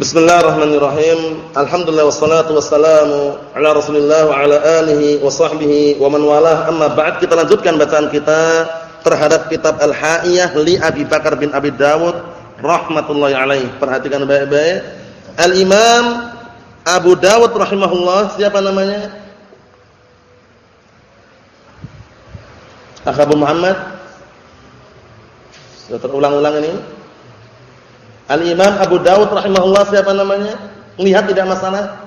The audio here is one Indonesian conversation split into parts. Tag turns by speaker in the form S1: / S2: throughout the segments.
S1: Bismillahirrahmanirrahim. Alhamdulillah wassalatu wassalamu ala Rasulillah wa ala alihi wa sahbihi wa man walah. Amma ba'd kita lanjutkan bacaan kita terhadap kitab Al-Ha'iyah li Abi Bakar bin Abi Dawud rahmatullahi alaih. Perhatikan baik-baik. Al-Imam Abu Dawud rahimahullah, siapa namanya? Akhabu Muhammad. Sudah terulang-ulang ini. Al-Imam Abu Dawud rahimahullah siapa namanya? Lihat tidak masalah?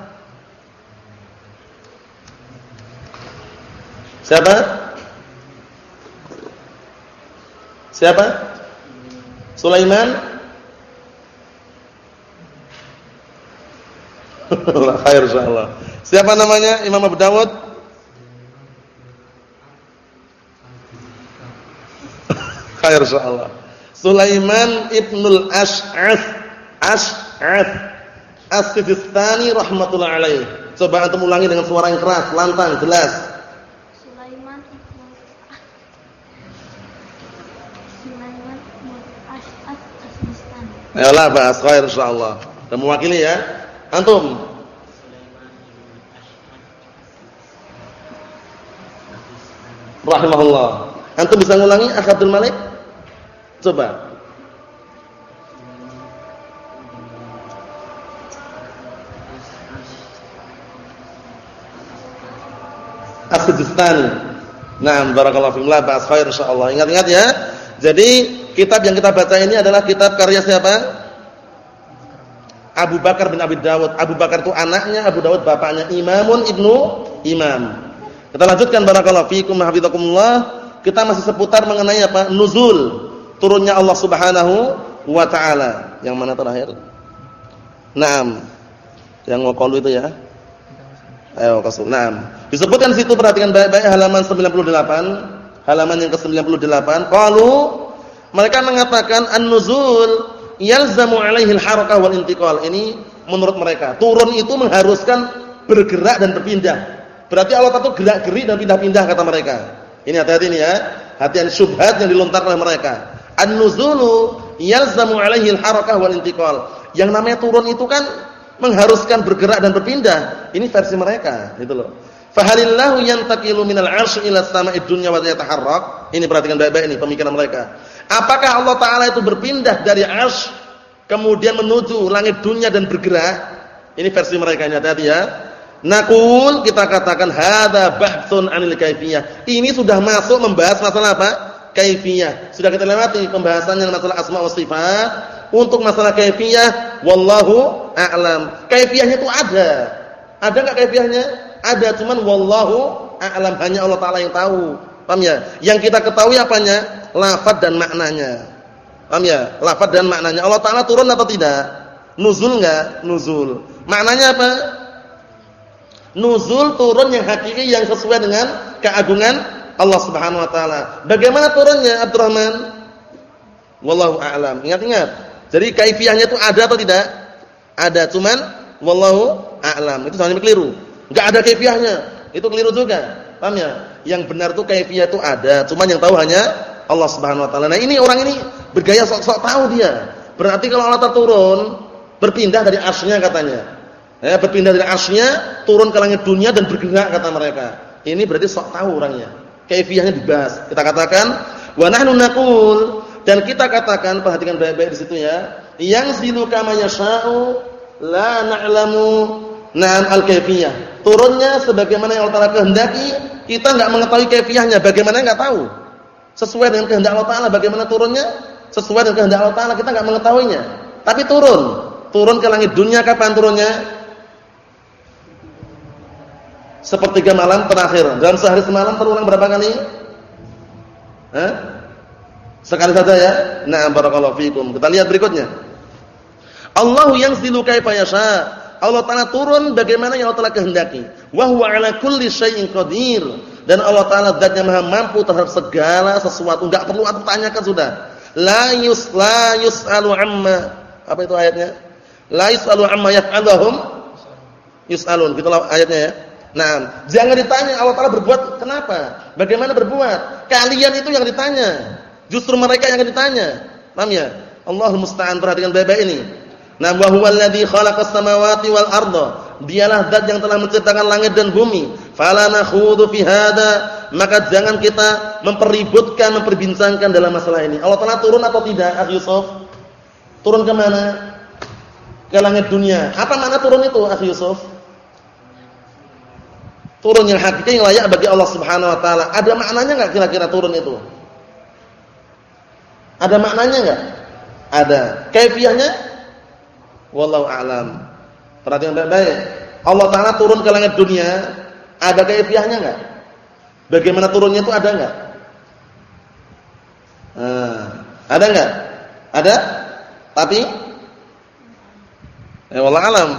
S1: Siapa? Siapa? Sulaiman? Khair insyaallah. Siapa namanya Imam Abu Dawud? Khair insyaallah. Sulaiman ibnul Ash'ath Ash'ath As-Sijistani rahmatullah alaih. Coba antum ulangi dengan suara yang keras, lantang, jelas. Sulaiman ibnul Sulaiman ibnul Ash'ath As-Sijistani. Ayolah bahas khair insyaallah. Dan mewakili ya. Antum. Rahimahullah. Antum bisa ngulangi Abdul Malik? Coba. As-Sijistani. Naam, barakallahu fiikum. La insyaallah. Ingat-ingat ya. Jadi, kitab yang kita baca ini adalah kitab karya siapa? Abu Bakar bin Abi Dawud. Abu Bakar itu anaknya, Abu Dawud bapaknya. Imamun ibnu Imam. Kita lanjutkan barakallahu fiikum hafizakumullah. Kita masih seputar mengenai apa? Nuzul turunnya Allah Subhanahu wa taala. Yang mana terakhir? Naam. Yang waqalu itu ya. Ayo kasul. Naam. Disebutkan situ perhatikan baik-baik halaman 98, halaman yang ke-98. Qalu mereka mengatakan an-nuzul yalzamu alaihi al-harakah wal intiqal. Ini menurut mereka. Turun itu mengharuskan bergerak dan berpindah. Berarti Allah itu gerak-gerik dan pindah-pindah kata mereka. Ini hati-hati ini ya. Hati-hati syubhat yang dilontarkan oleh mereka. An-nuzulu yalzamu alaihi al-harakah wal intiqal. Yang namanya turun itu kan mengharuskan bergerak dan berpindah. Ini versi mereka, gitu loh. Fahalillahu yantaqilu minal 'arsy ila as-sama'id dunya wa yataharrak. Ini perhatikan baik-baik ini pemikiran mereka. Apakah Allah taala itu berpindah dari 'arsy kemudian menuju langit dunia dan bergerak? Ini versi mereka hati-hati ya. Nakul kita katakan hadza bahtsun 'anil kaifiyah. Ini sudah masuk membahas masalah apa? Kaifiyah. Sudah kita lewati pembahasannya masalah asma wa sifat. Untuk masalah kaifiyah wallahu a'lam. Kaifiyahnya itu ada. Ada enggak kaifiyahnya? Ada, cuman wallahu a'lam hanya Allah taala yang tahu. Paham ya? Yang kita ketahui apanya? Lafaz dan maknanya. Paham ya? Lafaz dan maknanya. Allah taala turun atau tidak? Nuzul enggak? Nuzul. Maknanya apa? Nuzul turun yang hakiki yang sesuai dengan keagungan Allah Subhanahu wa taala. Bagaimana turunnya Abdurrahman? Wallahu a'lam. Ingat-ingat. Jadi kaifiahnya itu ada atau tidak? Ada, cuman wallahu a'lam. Itu sebenarnya keliru. Enggak ada kaifiahnya. Itu keliru juga. Paham ya? Yang benar itu kaifiah itu ada, cuman yang tahu hanya Allah Subhanahu wa taala. Nah, ini orang ini bergaya sok-sok tahu dia. Berarti kalau Allah turun, berpindah dari arsy katanya. Ya, berpindah dari arsy turun ke langit dunia dan bergerak kata mereka. Ini berarti sok tahu orangnya kaifiyahnya dibahas. Kita katakan wa nahnu dan kita katakan perhatikan baik-baik di situ ya. Yang zilu kama yasha'u la na'lamu na'am al-kaifiyah. Turunnya sebagaimana yang Allah Taala kehendaki, kita enggak mengetahui kaifiyahnya, bagaimana enggak tahu. Sesuai dengan kehendak Allah Taala bagaimana turunnya? Sesuai dengan kehendak Allah Taala kita enggak mengetahuinya. Tapi turun. Turun ke langit dunia kapan turunnya? Sepertiga malam terakhir. Dalam sehari semalam terulang berapa kali? Eh? Sekali saja ya. Nah, barakallahu fikum. Kita lihat berikutnya. Allahu yanzilu kaifa yasha. Allah Taala turun bagaimana yang Allah Taala kehendaki. Wa huwa ala kulli syai'in qadir. Dan Allah Taala zatnya Maha mampu terhadap segala sesuatu. Enggak perlu aku tanyakan sudah. La yus la yus'alu amma. Apa itu ayatnya? La yus'alu amma yaf'aluhum yus'alun. Gitu ayatnya ya. Nah, jangan ditanya Allah Taala berbuat kenapa? Bagaimana berbuat? Kalian itu yang ditanya. Justru mereka yang ditanya. Paham ya? Allahul musta'an perhatikan baik-baik ini. Nah, wa huwal ladzi khalaqas samawati wal arda. Dialah zat yang telah menciptakan langit dan bumi. Fala nakhudhu fi hada, maka jangan kita mempeributkan, memperbincangkan dalam masalah ini. Allah Taala turun atau tidak, Akh Yusuf? Turun ke mana? Ke langit dunia. Apa makna turun itu, Akh Yusuf? Turun yang hakiki yang layak bagi Allah Subhanahu wa taala. Ada maknanya enggak kira-kira turun itu? Ada maknanya enggak? Ada. Kaifiahnya? Wallahu a'lam. Perhatikan baik-baik. Allah taala turun ke langit dunia, ada kaifiahnya enggak? Bagaimana turunnya itu ada enggak? Nah, ada enggak? Ada? Tapi ya wallahu alam.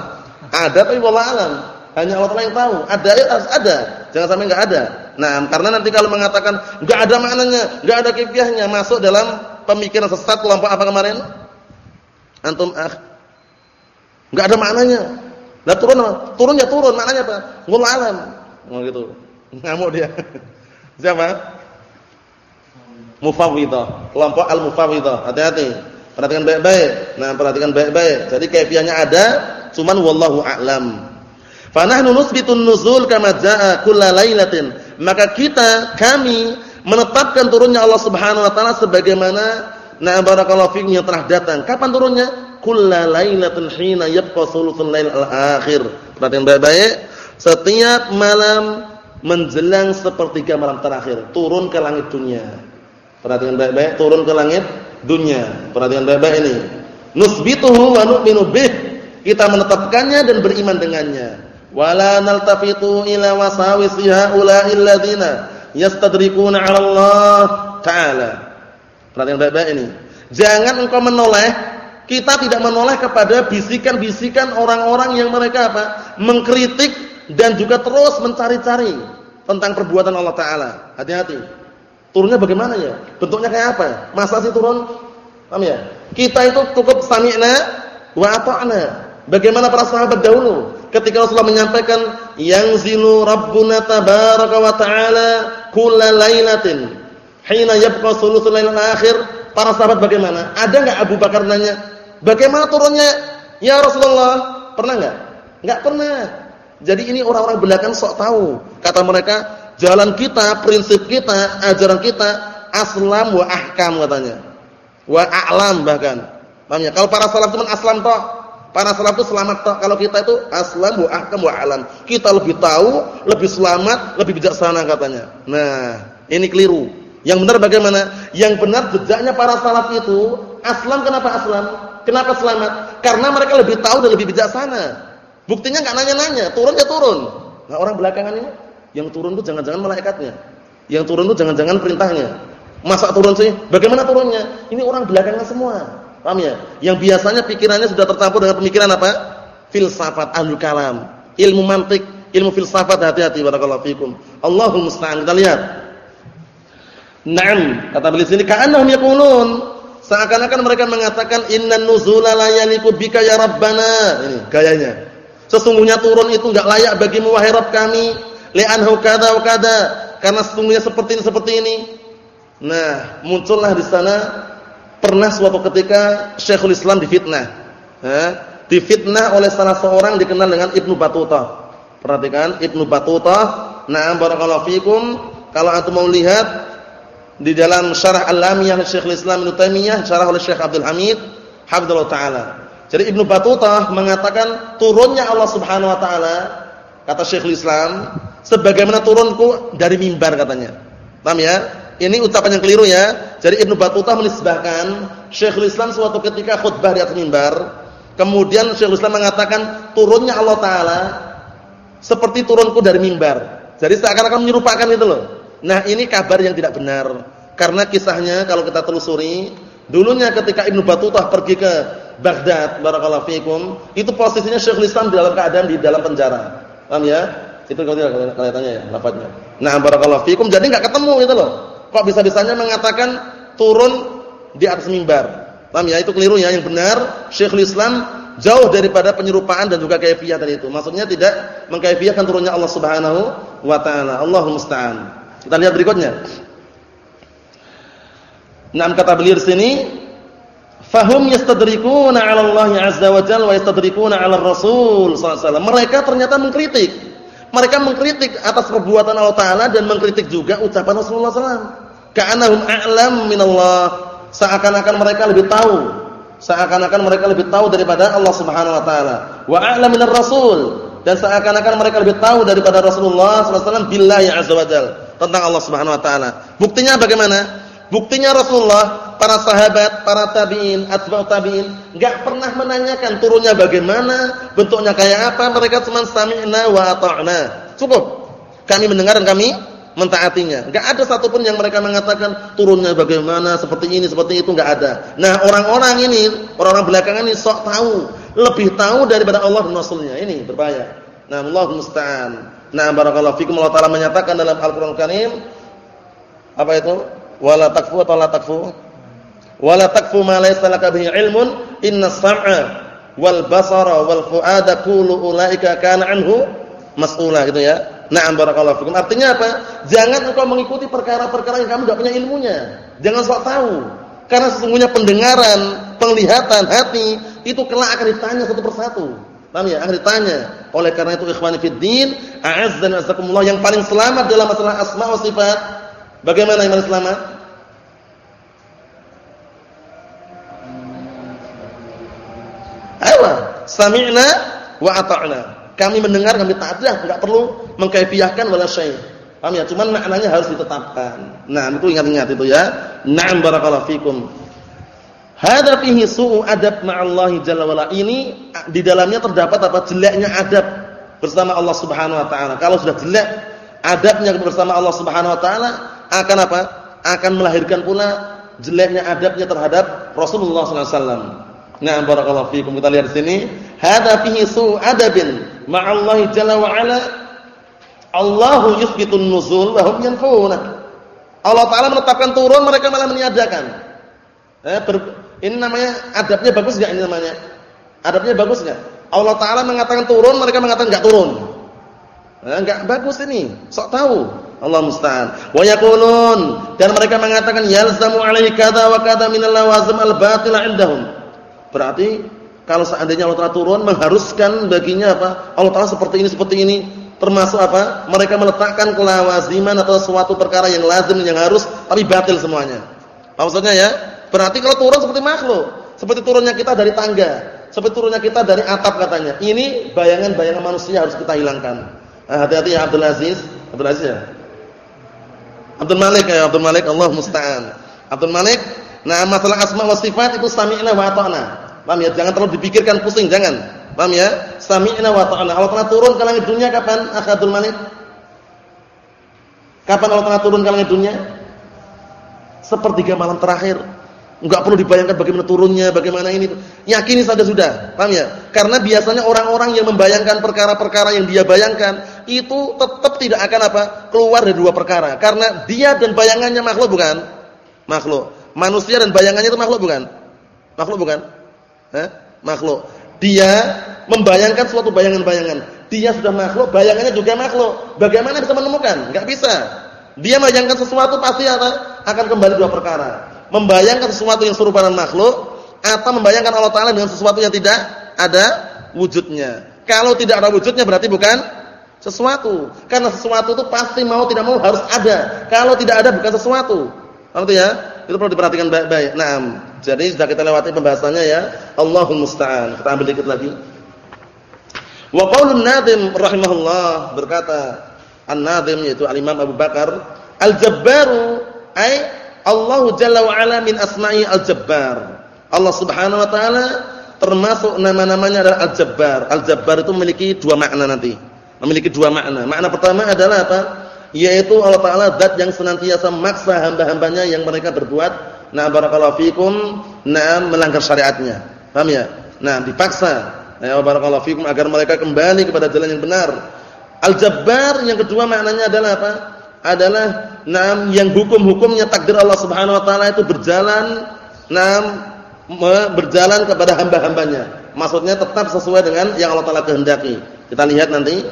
S1: Ada tapi wallahu alam. Hanya Allah yang tahu. Ada ya harus ada. Jangan sampai enggak ada. Nah, karena nanti kalau mengatakan enggak ada maknanya, enggak ada kifiahnya, masuk dalam pemikiran sesat kelompok apa kemarin? Antum ah. Enggak ada maknanya. Lah turun turun ya turun, maknanya apa? Wallahu alam. Oh gitu. Ngamuk dia. Siapa? Mufawwidah. Kelompok al-mufawwidah. Hati-hati. Perhatikan baik-baik. Nah, perhatikan baik-baik. Jadi kaifiahnya ada, cuman wallahu a'lam. Fanahnu nusbitun nuzul kama jaa kullalailatin. Maka kita kami menetapkan turunnya Allah Subhanahu wa taala sebagaimana na barakallahu yang telah datang. Kapan turunnya? Kullalailatin hina yabqa lail al-akhir. Perhatikan baik-baik. Setiap malam menjelang sepertiga malam terakhir turun ke langit dunia. Perhatikan baik-baik, turun ke langit dunia. Perhatikan baik-baik ini. Nusbituhu wa nu'minu bih. Kita menetapkannya dan beriman dengannya wala naltafitu ila wasawisi haula'il ladzina yastadrikuna 'ala Allah taala. Perhatikan baik-baik ini. Jangan engkau menoleh, kita tidak menoleh kepada bisikan-bisikan orang-orang yang mereka apa? mengkritik dan juga terus mencari-cari tentang perbuatan Allah taala. Hati-hati. Turunnya bagaimana ya? Bentuknya kayak apa? Masa sih turun? Paham ya? Kita itu cukup sami'na wa ata'na. Bagaimana para sahabat dahulu? ketika Rasulullah menyampaikan yang zinu rabbuna tabaraka wa taala kulla lailatin hina yabqa sulusul lail akhir. Para sahabat bagaimana? Ada enggak Abu Bakar nanya bagaimana turunnya? Ya Rasulullah. Pernah enggak enggak pernah. Jadi ini orang-orang belakang sok tahu. Kata mereka jalan kita prinsip kita ajaran kita aslam wa ahkam katanya. Wa a'lam bahkan. Paham ya? Kalau para salaf cuma aslam toh Para salaf itu selamat kalau kita itu aslam wa ahkam wa alam. Kita lebih tahu, lebih selamat, lebih bijaksana katanya. Nah, ini keliru. Yang benar bagaimana? Yang benar jejaknya para salaf itu aslam kenapa aslam? Kenapa selamat? Karena mereka lebih tahu dan lebih bijaksana. Buktinya enggak nanya-nanya, turun ya turun. Nah, orang belakangan ini yang turun itu jangan-jangan malaikatnya. Yang turun itu jangan-jangan perintahnya. Masa turun sih? Bagaimana turunnya? Ini orang belakangan semua. Paham ya? Yang biasanya pikirannya sudah tercampur dengan pemikiran apa? Filsafat ahlul kalam, ilmu mantik, ilmu filsafat hati-hati barakallahu fikum. Allahul musta'an. Kita lihat. Naam, kata beliau sini ka'annahum yaqulun seakan-akan mereka mengatakan innan nuzula la yaliqu bika ya rabbana. Ini gayanya. Sesungguhnya turun itu enggak layak bagimu wahai Rabb kami. Li'anhu kadza wa kadza. Karena sesungguhnya seperti ini seperti ini. Nah, muncullah di sana Pernah suatu ketika Syekhul Islam difitnah. Eh, difitnah oleh salah seorang dikenal dengan Ibnu Batuta. Perhatikan Ibnu Batuta. Na'am barakallahu fikum. Kalau antum mau lihat di dalam Syarah Al-Lamiyah Syekhul Islam Ibnu Taimiyah, syarah oleh Syekh Abdul Hamid, hafizallahu taala. Jadi Ibnu Batuta mengatakan turunnya Allah Subhanahu wa taala kata Syekhul Islam sebagaimana turunku dari mimbar katanya. Paham ya? Ini ucapan yang keliru ya. Jadi Ibnu Battutah menisbahkan Syekhul Islam suatu ketika khutbah di atas mimbar, kemudian Syekhul Islam mengatakan turunnya Allah taala seperti turunku dari mimbar. Jadi seakan-akan menyerupakan itu loh. Nah, ini kabar yang tidak benar. Karena kisahnya kalau kita telusuri, dulunya ketika Ibnu Battutah pergi ke Baghdad, barakallahu fikum, itu posisinya Syekhul Islam dalam keadaan di dalam penjara. Paham ya? Itu kelihatannya ya lafaznya. Nah, barakallahu fikum jadi enggak ketemu itu loh. Kok bisa-bisanya mengatakan turun di atas mimbar? Paham ya? Itu keliru ya. Yang benar Syekhul Islam jauh daripada penyerupaan dan juga kaifiyah tadi itu. Maksudnya tidak mengkaifiyahkan turunnya Allah Subhanahu wa taala. Allahu musta'an. Kita lihat berikutnya. Nah, kata beliau di sini, Fahum yastadrikuna 'ala Allah 'azza wa jalla wa yastadrikuna 'ala Rasul sallallahu Mereka ternyata mengkritik. Mereka mengkritik atas perbuatan Allah taala dan mengkritik juga ucapan Rasulullah sallallahu Ka'annahum a'lam minallah. Seakan-akan mereka lebih tahu. Seakan-akan mereka lebih tahu daripada Allah Subhanahu wa taala. Wa a'lam minar Rasul. Dan seakan-akan mereka lebih tahu daripada Rasulullah sallallahu alaihi wasallam billahi 'azza wa jalla tentang Allah Subhanahu wa taala. Buktinya bagaimana? Buktinya Rasulullah, para sahabat, para tabi'in, atba'ut tabi'in enggak pernah menanyakan turunnya bagaimana, bentuknya kayak apa, mereka cuma sami'na wa ata'na. Cukup. Kami mendengar dan kami mentaatinya. Enggak ada satupun yang mereka mengatakan turunnya bagaimana, seperti ini, seperti itu enggak ada. Nah, orang-orang ini, orang-orang belakangan ini sok tahu, lebih tahu daripada Allah dan. Ini berbahaya. Nah, Allah musta'an. Nah, barakallahu fikum Allah Taala menyatakan dalam Al-Qur'an Karim apa itu? wala takfu atau la takfu wala takfu ma laysa laka bihi ilmun innas sam'a wal basara wal fuada kullu ulaika kana anhu mas'ula gitu ya na'am barakallahu fikum. Artinya apa? Jangan engkau mengikuti perkara-perkara yang kamu enggak punya ilmunya. Jangan sok tahu. Karena sesungguhnya pendengaran penglihatan hati itu kelak akan ditanya satu persatu. Paham ya? Akan ditanya. Oleh karena itu ikhwani fid din a'azzana azakumullah yang paling selamat dalam masalah asma wa sifat. Bagaimana yang selamat? Ayo, sami'na wa ata'na. Kami mendengar, kami taat dah, enggak perlu mengkaifiahkan wala syai'. Paham ya? Cuman maknanya harus ditetapkan. Nah, itu ingat-ingat itu ya. Na'am barakallahu fikum. Hadza fihi su'u adab ma'allahi jalla wala. Ini di dalamnya terdapat apa? Jeleknya adab bersama Allah Subhanahu wa taala. Kalau sudah jelek adabnya bersama Allah Subhanahu wa taala, akan apa? Akan melahirkan pula jeleknya adabnya terhadap Rasulullah sallallahu alaihi wasallam. Nah, barakallahu fiikum. Kita lihat di sini, hadza fihi su'u adabin ma'allahi jalla wa ala. Allahu yuthbitun nuzul wa hum. Allah taala menetapkan turun, mereka malah meniadakan. Eh, ber, ini namanya adabnya bagus enggak ini namanya? Adabnya bagus enggak? Allah taala mengatakan turun, mereka mengatakan enggak turun. Eh, enggak bagus ini. Sok tahu. Allah musta'an. Wa yaqulun dan mereka mengatakan yalzamu alaihi kadza wa kadza min al-lawazim al-batila indahum. Berarti kalau seandainya Allah Taala turun mengharuskan baginya apa? Allah Taala seperti ini seperti ini termasuk apa? Mereka meletakkan kelawaziman atau suatu perkara yang lazim yang harus tapi batil semuanya. Maksudnya ya? Berarti kalau turun seperti makhluk, seperti turunnya kita dari tangga, seperti turunnya kita dari atap katanya. Ini bayangan-bayangan manusia harus kita hilangkan. Hati-hati ya Abdul Aziz. Abdul Aziz ya. Abdul Malik ya Abdul Malik Allah musta'an. Abdul Malik, nah masalah asma wa sifat itu sami'na wa ta'na. Paham ya? Jangan terlalu dipikirkan pusing, jangan. Paham ya? Sami'na wa ta'na. Allah Taala turun ke langit dunia kapan? Akh Abdul Malik? Kapan Allah Taala turun ke langit dunia? Sepertiga malam terakhir. Enggak perlu dibayangkan bagaimana turunnya, bagaimana ini. Yakini saja sudah. Paham ya? Karena biasanya orang-orang yang membayangkan perkara-perkara yang dia bayangkan itu tetap tidak akan apa? keluar dari dua perkara. Karena dia dan bayangannya makhluk bukan? Makhluk. Manusia dan bayangannya itu makhluk bukan? Makhluk bukan? Eh? Makhluk. Dia membayangkan suatu bayangan-bayangan. Dia sudah makhluk, bayangannya juga makhluk. Bagaimana bisa menemukan? Enggak bisa. Dia membayangkan sesuatu pasti apa? akan kembali dua perkara membayangkan sesuatu yang serupa dengan makhluk atau membayangkan Allah taala dengan sesuatu yang tidak ada wujudnya. Kalau tidak ada wujudnya berarti bukan sesuatu. Karena sesuatu itu pasti mau tidak mau harus ada. Kalau tidak ada bukan sesuatu. Artinya ya? Itu perlu diperhatikan baik-baik. Naam. Jadi sudah kita lewati pembahasannya ya. Allahul musta'an. Kita ambil dikit lagi. Wa qaulun Nadim rahimahullah berkata, An-Nadim yaitu Al-Imam Abu Bakar, Al-Jabbaru ay Allah Jalla wa ala min asma'i Al-Jabbar. Allah Subhanahu wa taala termasuk nama-namanya adalah Al-Jabbar. Al-Jabbar itu memiliki dua makna nanti. Memiliki dua makna. Makna pertama adalah apa? Yaitu Allah taala zat yang senantiasa maksa hamba-hambanya yang mereka berbuat nah barakallahu fikum nah melanggar syariatnya. Paham ya? Nah, dipaksa ya barakallahu fikum agar mereka kembali kepada jalan yang benar. Al-Jabbar yang kedua maknanya adalah apa? adalah nam yang hukum-hukumnya takdir Allah Subhanahu wa taala itu berjalan nam berjalan kepada hamba-hambanya. Maksudnya tetap sesuai dengan yang Allah taala kehendaki. Kita lihat nanti.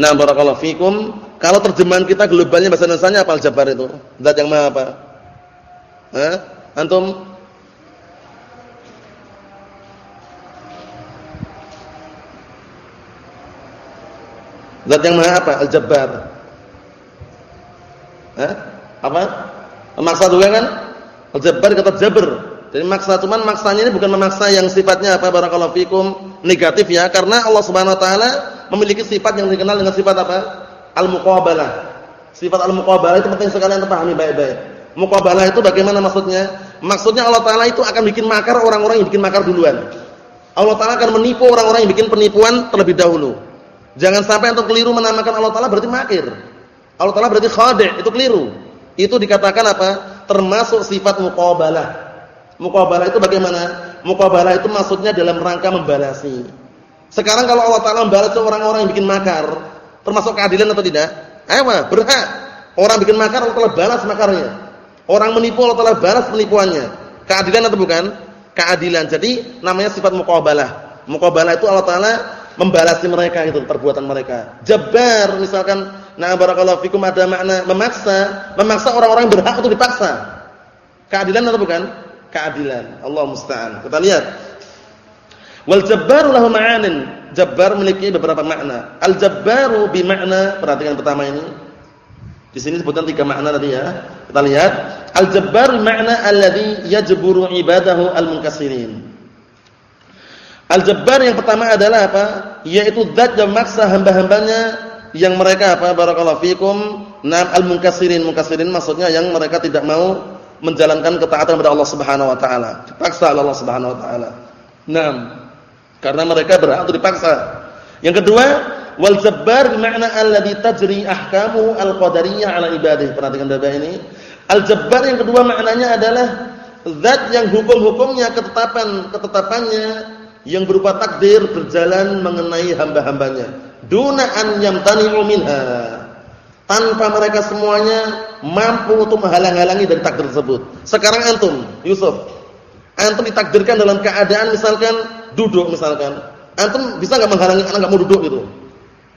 S1: Nah, barakallahu fikum. Kalau terjemahan kita globalnya bahasa Indonesia apa Al Jabar itu? Zat yang Maha apa? Eh, Antum? Zat yang Maha apa? Al Jabar? Eh, Apa? Maksa juga kan? Al Jabar, kata Jabr. Jadi maksa cuman maksanya ini bukan memaksa yang sifatnya apa barakallahu fikum negatif ya karena Allah Subhanahu wa taala memiliki sifat yang dikenal dengan sifat apa? Al-muqabalah. Sifat al-muqabalah itu penting sekali untuk pahami baik-baik. Muqabalah itu bagaimana maksudnya? Maksudnya Allah taala itu akan bikin makar orang-orang yang bikin makar duluan. Allah taala akan menipu orang-orang yang bikin penipuan terlebih dahulu. Jangan sampai antum keliru menamakan Allah taala berarti makir. Allah taala berarti khadi', itu keliru. Itu dikatakan apa? Termasuk sifat muqabalah. Muqabalah itu bagaimana? Muqabalah itu maksudnya dalam rangka membalasi. Sekarang kalau Allah Taala membalas orang-orang yang bikin makar, termasuk keadilan atau tidak? Ayo, berhak. Orang bikin makar Allah Taala balas makarnya. Orang menipu Allah Taala balas penipuannya. Keadilan atau bukan? Keadilan. Jadi namanya sifat muqabalah. Muqabalah itu Allah Taala membalasi mereka itu perbuatan mereka. Jabbar misalkan, nah barakallahu fikum ada makna memaksa, memaksa orang-orang berhak untuk dipaksa. Keadilan atau bukan? keadilan. Allah musta'an. Kita lihat. Wal jabbaru lahu ma'anin. Jabbar memiliki beberapa makna. Al jabbaru bi makna, perhatikan pertama ini. Di sini sebutkan tiga makna tadi ya. Kita lihat. Al jabbar makna alladhi yajburu ibadahu al munkasirin. Al jabbar yang pertama adalah apa? Yaitu zat yang maksa hamba-hambanya yang mereka apa? Barakallahu fikum. Nam al munkasirin. Munkasirin maksudnya yang mereka tidak mau menjalankan ketaatan kepada Allah Subhanahu wa taala. Oleh Allah Subhanahu wa taala. Naam. Karena mereka berhak untuk dipaksa. Yang kedua, wal jabbar bermakna alladhi tajri ahkamu al-qadariyah ala ibadihi. Perhatikan Bapak ini. Al-jabbar yang kedua maknanya adalah zat yang hukum-hukumnya ketetapan-ketetapannya yang berupa takdir berjalan mengenai hamba-hambanya. Duna an yamtani'u minha tanpa mereka semuanya mampu untuk menghalang-halangi dari takdir tersebut. Sekarang antum, Yusuf, antum ditakdirkan dalam keadaan misalkan duduk misalkan, antum bisa nggak menghalangi anak nggak mau duduk gitu?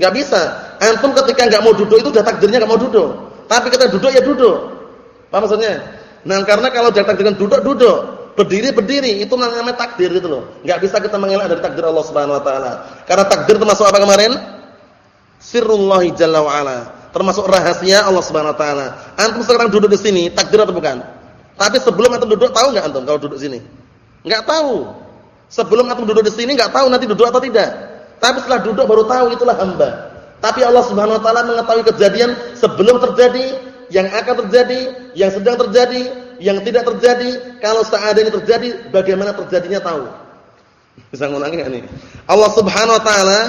S1: Nggak bisa. Antum ketika nggak mau duduk itu udah takdirnya nggak mau duduk. Tapi kita duduk ya duduk. Apa maksudnya? Nah, karena kalau dia takdirkan duduk duduk, berdiri berdiri, itu namanya takdir gitu loh. Nggak bisa kita mengelak dari takdir Allah Subhanahu wa taala. Karena takdir termasuk apa kemarin? Sirrullahi jalla wa ala termasuk rahasia Allah Subhanahu wa taala. Antum sekarang duduk di sini, takdir atau bukan? Tapi sebelum antum duduk tahu enggak antum kalau duduk sini? Enggak tahu. Sebelum antum duduk di sini enggak tahu nanti duduk atau tidak. Tapi setelah duduk baru tahu itulah hamba. Tapi Allah Subhanahu wa taala mengetahui kejadian sebelum terjadi, yang akan terjadi, yang sedang terjadi, yang tidak terjadi. Kalau seandainya terjadi, bagaimana terjadinya tahu. Bisa ngulangi enggak nih? Allah Subhanahu wa taala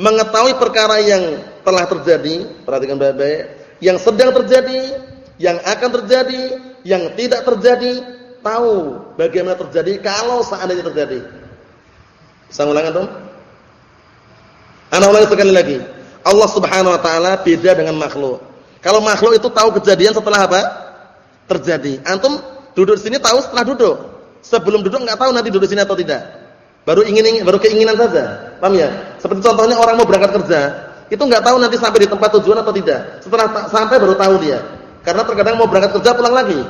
S1: mengetahui perkara yang telah terjadi, perhatikan baik-baik, yang sedang terjadi, yang akan terjadi, yang tidak terjadi, tahu bagaimana terjadi kalau seandainya terjadi. Saya ulang antum? Ana ulangi sekali lagi. Allah Subhanahu wa taala beda dengan makhluk. Kalau makhluk itu tahu kejadian setelah apa? Terjadi. Antum duduk sini tahu setelah duduk. Sebelum duduk enggak tahu nanti duduk sini atau tidak. Baru ingin baru keinginan saja. Paham ya? Seperti contohnya orang mau berangkat kerja, itu nggak tahu nanti sampai di tempat tujuan atau tidak. Setelah sampai baru tahu dia. Karena terkadang mau berangkat kerja pulang lagi.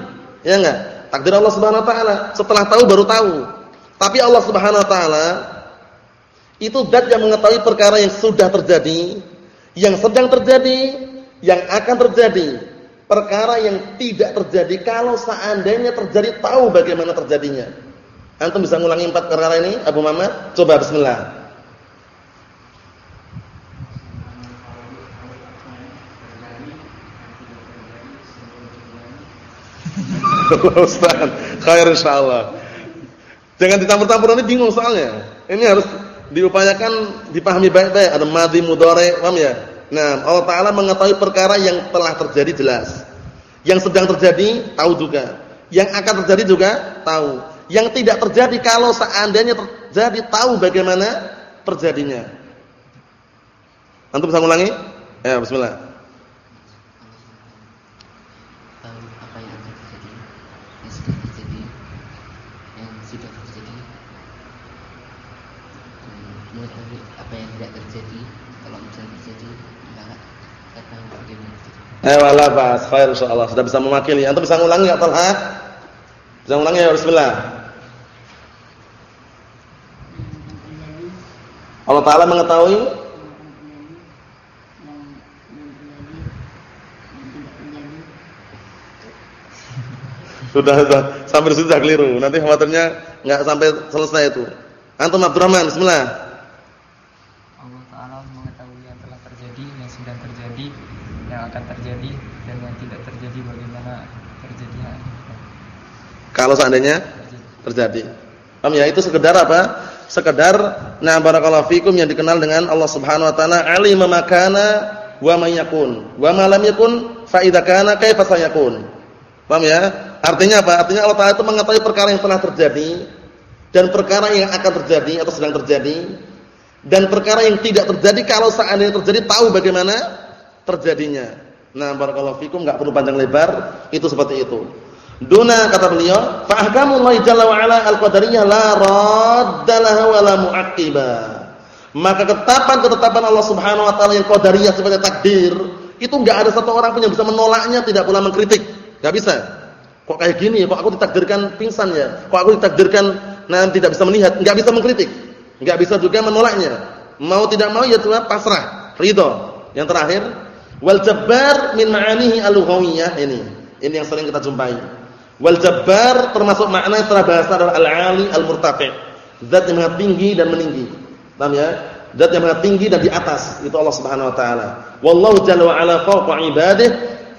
S1: Ya enggak? Takdir Allah Subhanahu wa taala. Setelah tahu baru tahu. Tapi Allah Subhanahu wa taala itu zat yang mengetahui perkara yang sudah terjadi, yang sedang terjadi, yang akan terjadi. Perkara yang tidak terjadi kalau seandainya terjadi tahu bagaimana terjadinya. Antum bisa ngulangi empat perkara ini, Abu Muhammad? Coba bismillah. Ustaz. Khair insyaallah. Jangan dicampur-campur nanti bingung soalnya. Ini harus diupayakan dipahami baik-baik. Ada madhi mudhari, paham ya? Nah, Allah taala mengetahui perkara yang telah terjadi jelas. Yang sedang terjadi tahu juga. Yang akan terjadi juga tahu. Yang tidak terjadi kalau seandainya terjadi tahu bagaimana terjadinya. Antum bisa ulangi? Ya, bismillah. Eh wala ba'as khair insyaallah. Sudah bisa mewakili. Antum bisa ngulangi ya, enggak Talha? Bisa ngulangi ya bismillah. Allah taala mengetahui Sudah, sudah sampai sudah keliru. Nanti khawatirnya enggak sampai selesai itu. Antum Abdurrahman, bismillah.
S2: Akan terjadi, dan yang tidak terjadi bagaimana terjadinya.
S1: Kalau seandainya terjadi. Paham ya? Itu sekedar apa? Sekedar na barakallahu fikum yang dikenal dengan Allah Subhanahu wa taala alima makana wa may yakun. Wa ma lam yakun fa idza kana kaifa sayakun. Paham ya? Artinya apa? Artinya Allah Taala itu mengetahui perkara yang telah terjadi dan perkara yang akan terjadi atau sedang terjadi dan perkara yang tidak terjadi kalau seandainya terjadi tahu bagaimana terjadinya. Nah, barakallahu fikum enggak perlu panjang lebar, itu seperti itu. Duna kata beliau, fa ahkamullah jalla wa ala al-qadariyah la raddalaha wa la mu'aqqiba. Maka ketetapan-ketetapan Allah Subhanahu wa taala yang qadariyah sebagai takdir, itu enggak ada satu orang pun yang bisa menolaknya, tidak pula mengkritik. Enggak bisa. Kok kayak gini? Kok aku ditakdirkan pingsan ya? Kok aku ditakdirkan nah tidak bisa melihat? Enggak bisa mengkritik. Enggak bisa juga menolaknya. Mau tidak mau ya cuma pasrah, ridho. Yang terakhir, wal jabbar min ma'anihi al-lughawiyah ini. Ini yang sering kita jumpai. Wal jabbar termasuk makna secara bahasa adalah al-ali al-murtafi. Zat yang maha tinggi dan meninggi. Paham ya? Zat yang maha tinggi dan di atas itu Allah Subhanahu wa taala. Wallahu jalla wa ala fawqa ibadihi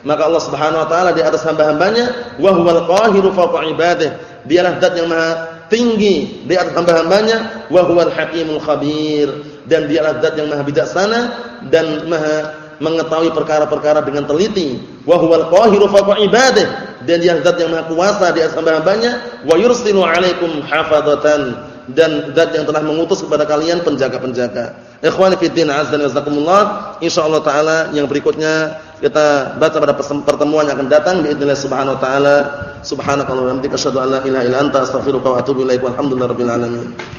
S1: maka Allah Subhanahu wa taala di atas hamba-hambanya wa huwal qahiru fawqa ibadihi. Dialah zat yang maha tinggi di atas hamba-hambanya wa huwal hakimul khabir dan dialah zat yang maha bijaksana dan maha mengetahui perkara-perkara dengan teliti wa huwal qahiru fawqa ibadihi dan dia zat yang maha kuasa di atas hamba-hambanya wa yursilu alaikum hafadzatan dan zat yang telah mengutus kepada kalian penjaga-penjaga. Ikhwani fi din azza wa jazakumullah. Insyaallah taala yang berikutnya kita baca pada pertemuan yang akan datang باذنillah subhanahu wa taala. Subhanakallahumma wa bihamdika asyhadu an la ilaha illa anta astaghfiruka wa atubu ilaik. Walhamdulillahirabbil alamin.